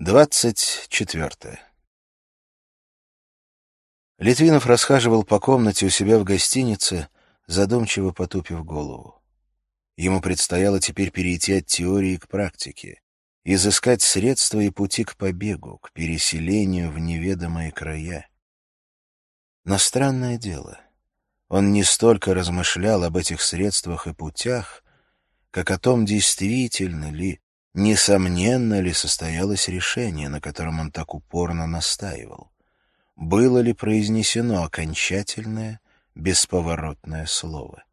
Двадцать четвертое. Литвинов расхаживал по комнате у себя в гостинице, задумчиво потупив голову. Ему предстояло теперь перейти от теории к практике, изыскать средства и пути к побегу, к переселению в неведомые края. Но странное дело, он не столько размышлял об этих средствах и путях, как о том, действительно ли Несомненно ли состоялось решение, на котором он так упорно настаивал? Было ли произнесено окончательное, бесповоротное слово?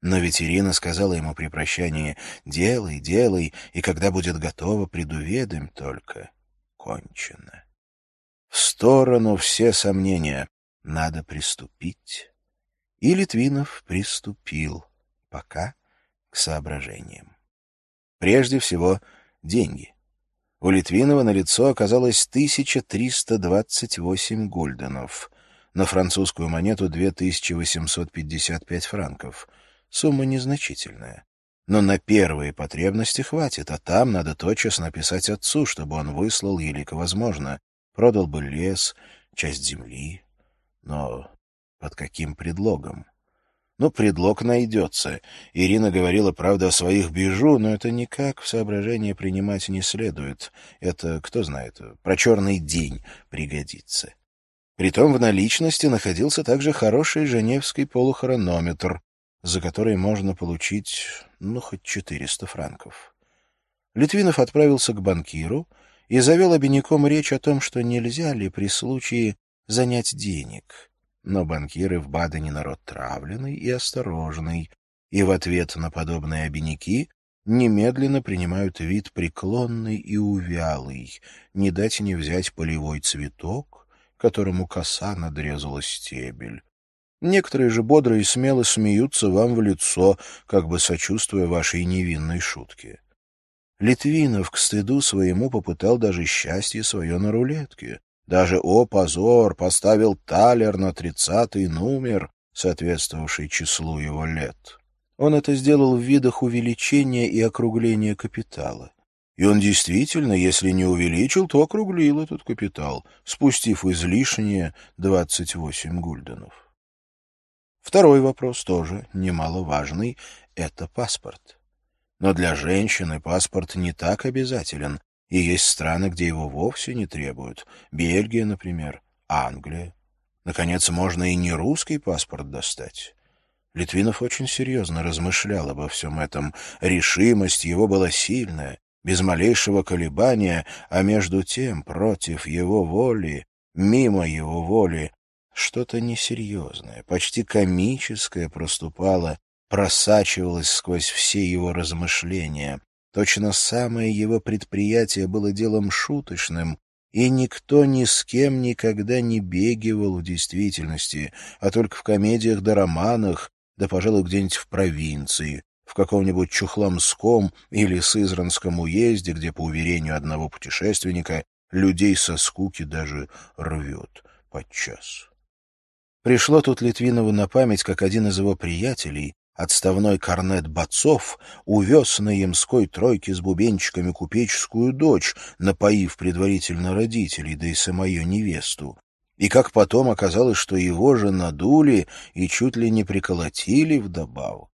Но ведь Ирина сказала ему при прощании «Делай, делай, и когда будет готово, предуведомь только». Кончено. В сторону все сомнения. Надо приступить. И Литвинов приступил, пока к соображениям. Прежде всего, деньги. У Литвинова на лицо оказалось 1328 гульденов. На французскую монету 2855 франков. Сумма незначительная. Но на первые потребности хватит, а там надо тотчас написать отцу, чтобы он выслал, елико возможно. Продал бы лес, часть земли. Но под каким предлогом? Ну, предлог найдется. Ирина говорила, правда, о своих бежу, но это никак в соображение принимать не следует. Это, кто знает, про черный день пригодится. Притом в наличности находился также хороший женевский полухронометр, за который можно получить, ну, хоть 400 франков. Литвинов отправился к банкиру и завел обиняком речь о том, что нельзя ли при случае занять денег — но банкиры в Бадене народ травленный и осторожный, и в ответ на подобные обиняки немедленно принимают вид преклонный и увялый, не дать не взять полевой цветок, которому коса надрезала стебель. Некоторые же бодро и смело смеются вам в лицо, как бы сочувствуя вашей невинной шутке. Литвинов к стыду своему попытал даже счастье свое на рулетке. Даже, о позор, поставил талер на тридцатый номер, соответствовавший числу его лет. Он это сделал в видах увеличения и округления капитала. И он действительно, если не увеличил, то округлил этот капитал, спустив излишнее 28 гульденов. Второй вопрос тоже немаловажный — это паспорт. Но для женщины паспорт не так обязателен, и есть страны, где его вовсе не требуют. Бельгия, например, Англия. Наконец, можно и не русский паспорт достать. Литвинов очень серьезно размышлял обо всем этом. Решимость его была сильная, без малейшего колебания, а между тем, против его воли, мимо его воли, что-то несерьезное, почти комическое проступало, просачивалось сквозь все его размышления. Точно самое его предприятие было делом шуточным, и никто ни с кем никогда не бегивал в действительности, а только в комедиях да романах, да, пожалуй, где-нибудь в провинции, в каком-нибудь Чухламском или Сызранском уезде, где, по уверению одного путешественника, людей со скуки даже рвет подчас. Пришло тут Литвинову на память, как один из его приятелей, Отставной корнет Бацов увез на ямской тройке с бубенчиками купеческую дочь, напоив предварительно родителей, да и самую невесту. И как потом оказалось, что его же надули и чуть ли не приколотили вдобавок.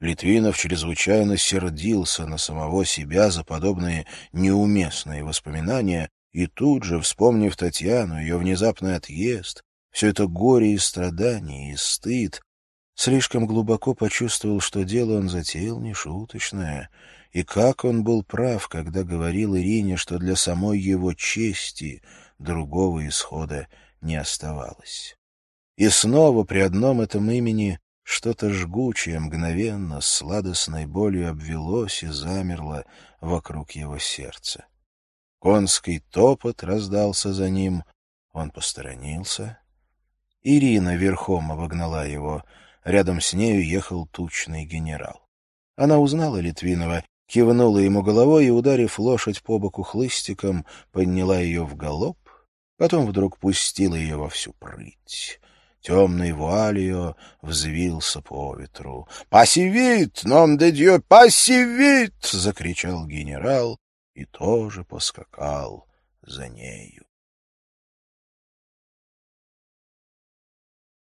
Литвинов чрезвычайно сердился на самого себя за подобные неуместные воспоминания, и тут же, вспомнив Татьяну, ее внезапный отъезд, все это горе и страдания, и стыд, слишком глубоко почувствовал, что дело он затеял нешуточное, и как он был прав, когда говорил Ирине, что для самой его чести другого исхода не оставалось. И снова при одном этом имени что-то жгучее, мгновенно, с сладостной болью обвелось и замерло вокруг его сердца. Конский топот раздался за ним, он посторонился. Ирина верхом обогнала его — Рядом с нею ехал тучный генерал. Она узнала Литвинова, кивнула ему головой и, ударив лошадь по боку хлыстиком, подняла ее в галоп, потом вдруг пустила ее во всю прыть. Темный вуалью взвился по ветру. «Пассивит! Ном де дьё! Пассивит!» — закричал генерал и тоже поскакал за нею.